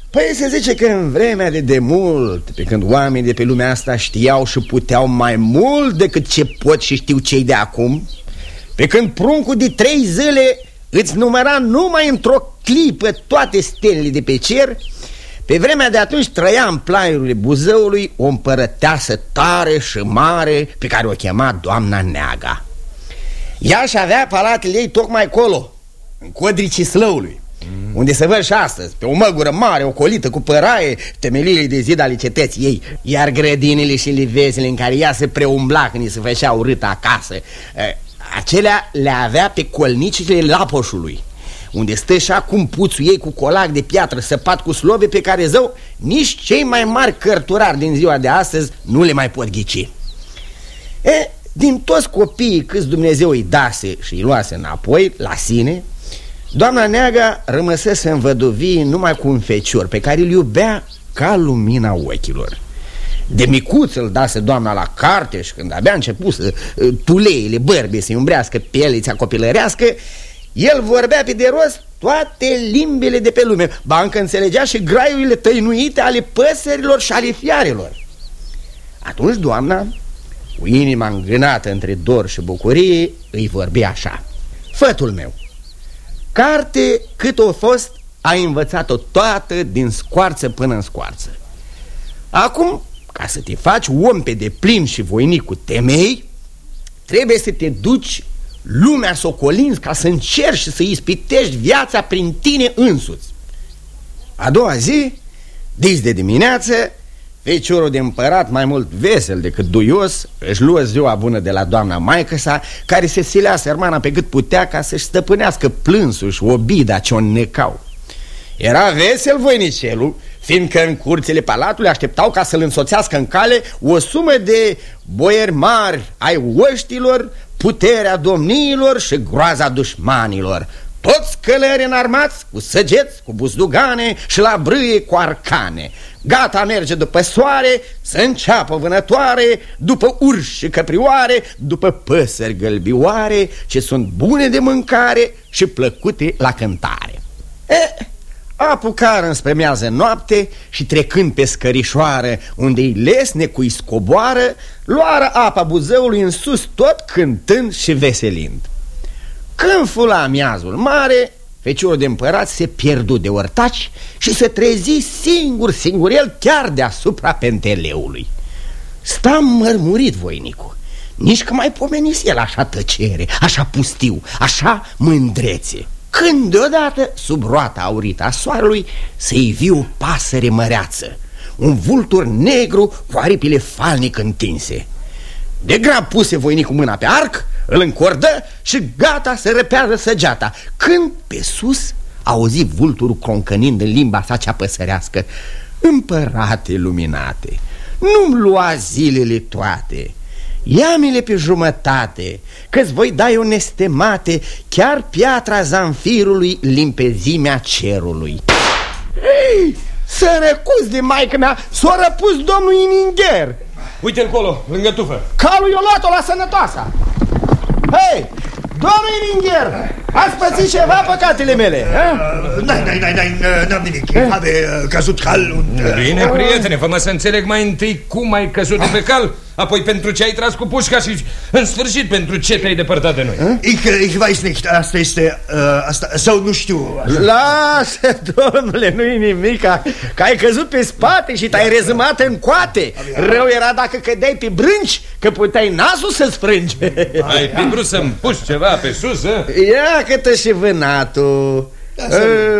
Păi se zice că în vremea de demult Pe când oamenii de pe lumea asta știau și puteau mai mult Decât ce pot și știu cei de acum Pe când pruncul de trei zile îți număra numai într-o clipă toate stelele de pe cer pe vremea de atunci trăia în plaiurile Buzăului o împărăteasă tare și mare pe care o chema doamna Neaga. Ea și avea palatele ei tocmai acolo, în codricii slăului, mm. unde se văd și astăzi, pe o măgură mare, ocolită cu păraie, temeliile de zid ale cetății ei, iar grădinile și livezile în care ea se preumbla când se făcea urâtă acasă, acelea le avea pe colnicile lapoșului unde stă și acum puțul ei cu colac de piatră săpat cu slove pe care zău nici cei mai mari cărturari din ziua de astăzi nu le mai pot ghici. E, din toți copiii câți Dumnezeu îi dase și îi luase înapoi la sine, doamna Neaga rămăsese învăduvii numai cu un fecior pe care îl iubea ca lumina ochilor. De micuț îl dase doamna la carte și când abia început să tuleile bărbe să-i umbrească pielița copilărească, el vorbea pe de rost toate limbile de pe lume. Ba încă înțelegea și graiurile tăinuite ale păsărilor și ale fiarelor. Atunci doamna, cu inima îngânată între dor și bucurie, îi vorbea așa. Fătul meu, carte cât o fost, ai învățat-o toată din scoarță până în scoarță. Acum, ca să te faci om pe de plin și voinic cu temei Trebuie să te duci lumea să o colinzi ca să încerci și să ispitești viața prin tine însuți. A doua zi, dis de dimineață, Feciorul de împărat, mai mult vesel decât duios, își luă ziua bună de la doamna maică sa, care se silea sermana pe cât putea ca să-și stăpânească plânsul și obida ce o necau. Era vesel voinicelul, fiindcă în curțile palatului așteptau ca să-l însoțească în cale o sumă de boieri mari ai oștilor, puterea domniilor și groaza dușmanilor. Toți călări înarmați cu săgeți, cu buzdugane și la brâie cu arcane. Gata merge după soare, să înceapă vânătoare După urși și căprioare, după păsări gălbioare Ce sunt bune de mâncare și plăcute la cântare. E, Apucară înspre miază noapte și trecând pe scărișoară Unde-i lesne cu iscoboară Luară apa buzăului în sus tot cântând și veselind. Când fula miazul mare Feciorul de împărat se pierdu de ortaci Și se trezi singur, singur el chiar deasupra penteleului. Sta mărmurit voinicul Nici că mai pomenise el așa tăcere, așa pustiu, așa mândrețe când deodată, sub roata aurită a soarelui, se ivi o pasăre măreață, un vultur negru cu aripile falnic întinse. De grab puse voinicul mâna pe arc, îl încordă și gata să răpează săgeata, când pe sus auzi vulturul croncănind în limba sa cea păsărească. Împărate luminate, nu-mi lua zilele toate Ia-mi-le pe jumătate, că-ți voi da o nestemate Chiar piatra zanfirului, limpezimea cerului. Ei, să recuz de maică mea, s-a răpus domnul Ininger Uite-l colo, lângă tufă. Calul i-a luat-o la sănătoasa. Hei, domnul Ininger, ați pățit ceva păcatele mele? Nein, nein, nein, nein, n-am nimic. Habe căzut cal Bine, prietene, fă-mă să înțeleg mai întâi cum ai căzut de pe cal Apoi pentru ce ai tras cu pușca și în sfârșit pentru ce te-ai depărtat de noi. Ich, ich weiß nicht, asta este, uh, asta, sau nu știu. Lasă, domnule, nu-i nimic Că ai căzut pe spate și te-ai rezumat în coate. Rău era dacă cădeai pe brânci, că puteai nasul să-ți frângi Ai fi vrut să-mi puși ceva pe sus, a? Ia câtă și vânatul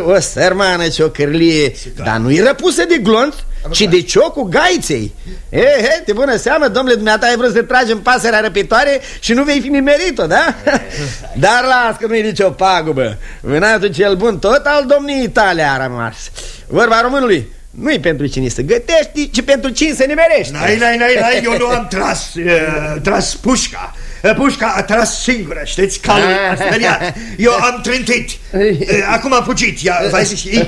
O sărmană ciocârlie Dar nu-i răpusă de glonț Ci de ciocul gaiței. E, he, de bună seamă, domnule, dumneata ai vrut să tragem pasărea răpitoare Și nu vei fi nimerit-o, da? Dar las că nu-i nicio pagubă. Vânatul cel bun tot al domnii tale a rămas Vorba românului nu-i pentru cine să gătești, ci pentru cine să nimerești. N-ai, n-ai, n-ai, n-ai, eu nu am tras, uh, tras pușca Pușca a tras singură, știți, calul a speriat Eu am trântit. Acum a fugit, ia, vai zici, ich,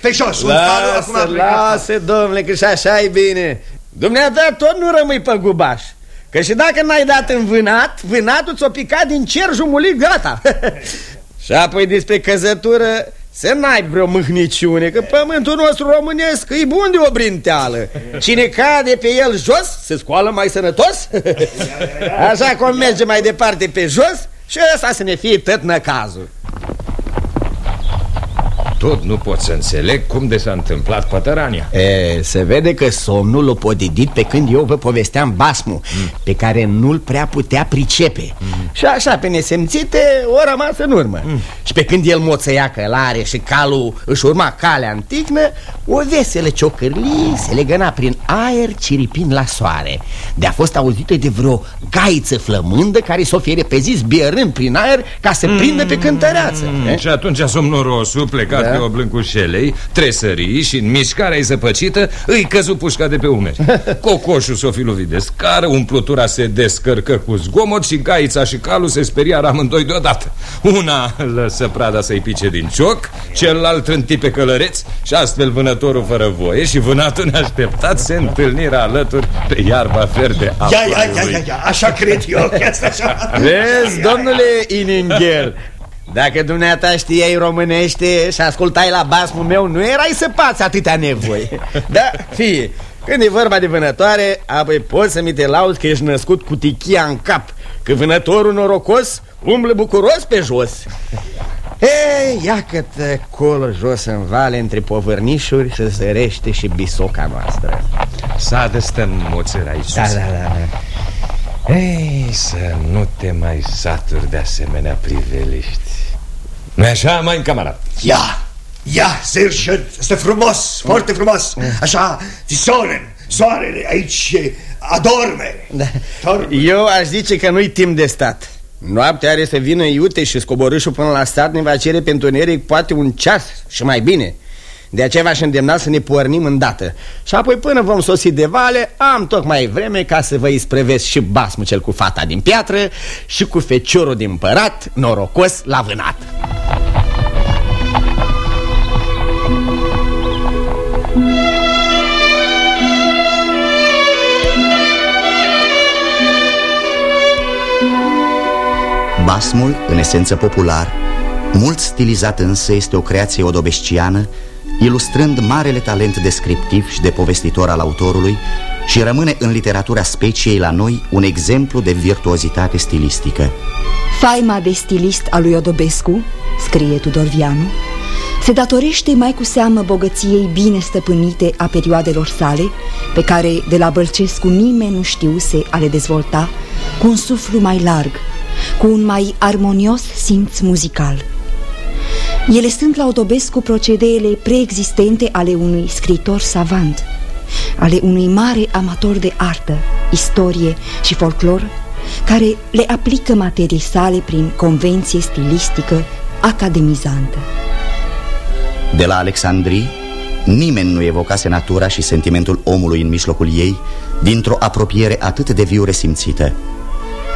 pe jos, un calul acum a plecat. Lasă, domnule, că și așa e bine. Dumneata tot nu rămâi pe gubaș. Că și dacă n-ai dat în vânat, vânatul ți-o picat din cer jumulit gata. Și apoi despre căzătură să n-ai vreo mâhniciune, că pământul nostru românesc e bun de o brinteală Cine cade pe el jos, se scoală mai sănătos. Așa cum merge mai departe pe jos și ăsta să ne fie tot năcazul tot nu pot să înțeleg cum de s-a întâmplat pătărania e, Se vede că somnul l-a podidit pe când eu vă povesteam basmul mm. Pe care nu-l prea putea pricepe mm. Și așa, pe nesemțite, o rămas în urmă mm. Și pe când el moțăia călare și calul își urma calea în ticnă O veselă ciocârlie se legăna prin aer ciripind la soare De-a fost auzită de vreo gaiță flămândă care s-o fie repezit zbierând prin aer ca să prindă pe cântăreață mm. Și atunci somnorosul plecat da? pe oblâncușelei, tresării și în mișcarea zăpăcită îi căzu pușca de pe umeri. Cocoșul s-o fi lovit de scară, umplutura se descărcă cu zgomot și gaița și calul se speria amândoi deodată. Una lăsă prada să-i pice din cioc, celălalt trânti pe călăreț și astfel vânătorul fără voie și vânatul neașteptat se întâlnirea alături pe iarba verde a Ia, ia, ia, ia, ia, așa cred eu așa. Vezi, domnule Ininghel dacă dumneata știai românește și ascultai la basmul meu, nu erai să pați atâtea nevoi. Da, fie, când e vorba de vânătoare, apoi poți să mi te lauzi că ești născut cu tichia în cap Că vânătorul norocos umblă bucuros pe jos. Ei, ia că colo jos în vale între povărnișuri se zărește și bisoca noastră. Sadă stăm moțări aici Da, da, da, da. Ei, să nu te mai saturi de asemenea priveliști. Nu așa, mai camarad? Ia, ia, Zerșăt, este frumos, foarte frumos. Așa, solen, soarele aici adorme. Da. Eu aș zice că nu-i timp de stat. Noaptea are să vină iute și scoborâșul până la stat ne va cere pentru întuneric poate un ceas și mai bine de aceea v-aș îndemna să ne pornim îndată. Și apoi până vom sosi de vale Am tocmai vreme ca să vă isprevesc și basmul cel cu fata din piatră Și cu feciorul din părat Norocos la vânat. Basmul, în esență popular, mult stilizat însă, este o creație odobesciană ilustrând marele talent descriptiv și de povestitor al autorului și rămâne în literatura speciei la noi un exemplu de virtuozitate stilistică. Faima de stilist al lui Odobescu, scrie Tudor Vianu, se datorește mai cu seamă bogăției bine stăpânite a perioadelor sale, pe care de la Bălcescu nimeni nu știuse a le dezvolta cu un suflu mai larg, cu un mai armonios simț muzical. Ele sunt la Odobescu procedeele preexistente ale unui scritor savant, ale unui mare amator de artă, istorie și folclor, care le aplică materii sale prin convenție stilistică academizantă. De la Alexandrii, nimeni nu evocase natura și sentimentul omului în mijlocul ei dintr-o apropiere atât de viu resimțită.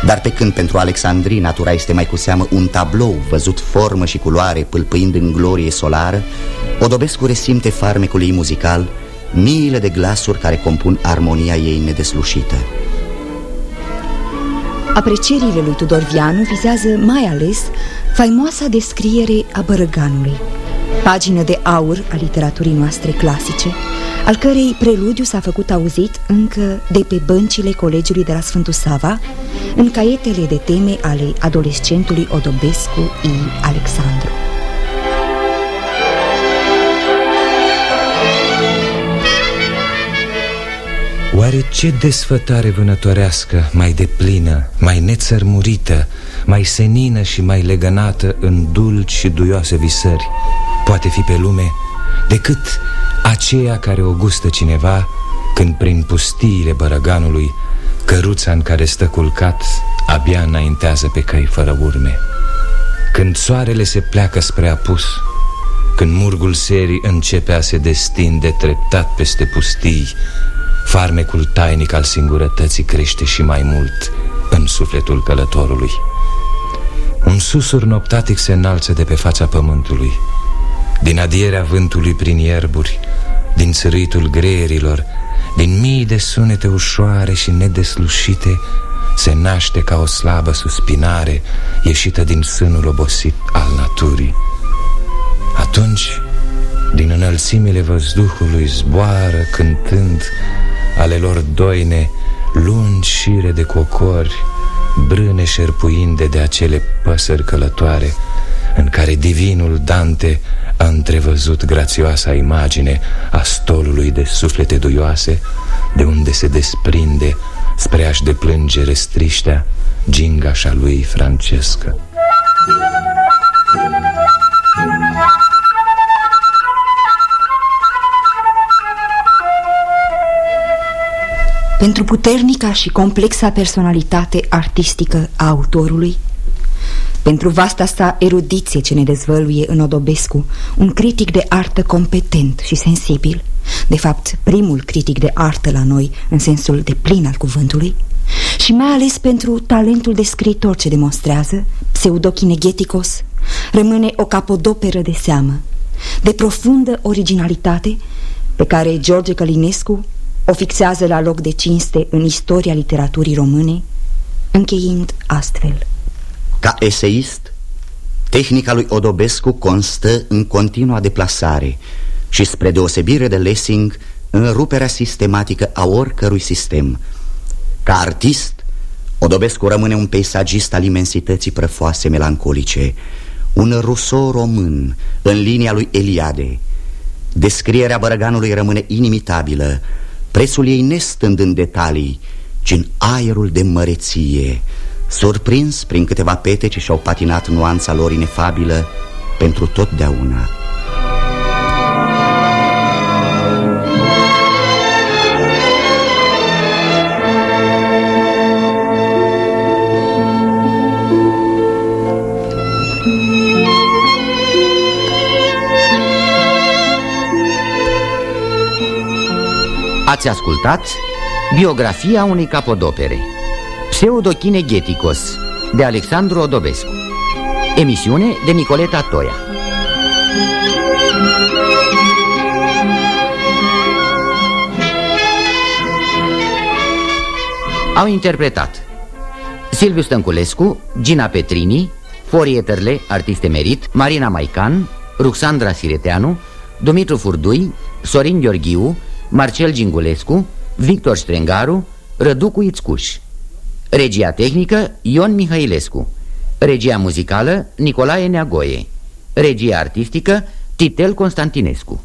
Dar pe când pentru Alexandrii natura este mai cu seamă un tablou văzut formă și culoare pâlpâind în glorie solară, Odobescu resimte farmecul ei muzical, miile de glasuri care compun armonia ei nedeslușită. Aprecierile lui Tudor Vianu vizează mai ales faimoasa descriere a bărăganului, pagină de aur a literaturii noastre clasice, al cărei preludiu s-a făcut auzit încă de pe băncile colegiului de la Sfântul Sava, în caietele de teme ale adolescentului Odobescu I. Alexandru. Oare ce desfătare vânătorească mai deplină, mai nețărmurită, mai senină și mai legănată în dulci și duioase visări poate fi pe lume decât aceea care o gustă cineva când prin pustiile bărăganului căruța în care stă culcat abia înaintează pe căi fără urme. Când soarele se pleacă spre apus, când murgul serii începe a se destinde treptat peste pustii, farmecul tainic al singurătății crește și mai mult în sufletul călătorului. Un susur noptatic se înalță de pe fața pământului Din adierea vântului prin ierburi Din țăritul greierilor Din mii de sunete ușoare și nedeslușite Se naște ca o slabă suspinare Ieșită din sânul obosit al naturii. Atunci, din înălțimile văzduhului Zboară cântând ale lor doine Lungi șire de cocori brâne șerpuinde de acele păsări călătoare În care divinul Dante a întrevăzut grațioasa imagine a stolului de suflete duioase De unde se desprinde spre a-și deplânge restriștea gingașa lui Francesca Pentru puternica și complexa personalitate artistică a autorului Pentru vasta sa erudiție ce ne dezvăluie în Odobescu Un critic de artă competent și sensibil De fapt, primul critic de artă la noi în sensul de plin al cuvântului Și mai ales pentru talentul de scriitor ce demonstrează Pseudochinegeticos Rămâne o capodoperă de seamă De profundă originalitate pe care George Călinescu o fixează la loc de cinste în istoria literaturii române, încheind astfel. Ca eseist, tehnica lui Odobescu constă în continua deplasare și spre deosebire de Lessing, în ruperea sistematică a oricărui sistem. Ca artist, Odobescu rămâne un peisagist al imensității prăfoase melancolice, un Rousseau român în linia lui Eliade. Descrierea bărăganului rămâne inimitabilă, Prețul ei nestând în detalii, ci în aerul de măreție Surprins prin câteva pete ce și-au patinat nuanța lor inefabilă pentru totdeauna. Ați ascultat biografia unei capodopere Pseudochinegheticos de Alexandru Odobescu Emisiune de Nicoleta Toia. Au interpretat Silviu Stănculescu, Gina Petrini, Forie Terle, artist emerit, Marina Maican, Ruxandra Sireteanu, Dumitru Furdui, Sorin Gheorghiu, Marcel Gingulescu, Victor Strengaru, Răducu Ițcuș Regia tehnică Ion Mihailescu. Regia muzicală Nicolae Neagoie. Regia artistică Titel Constantinescu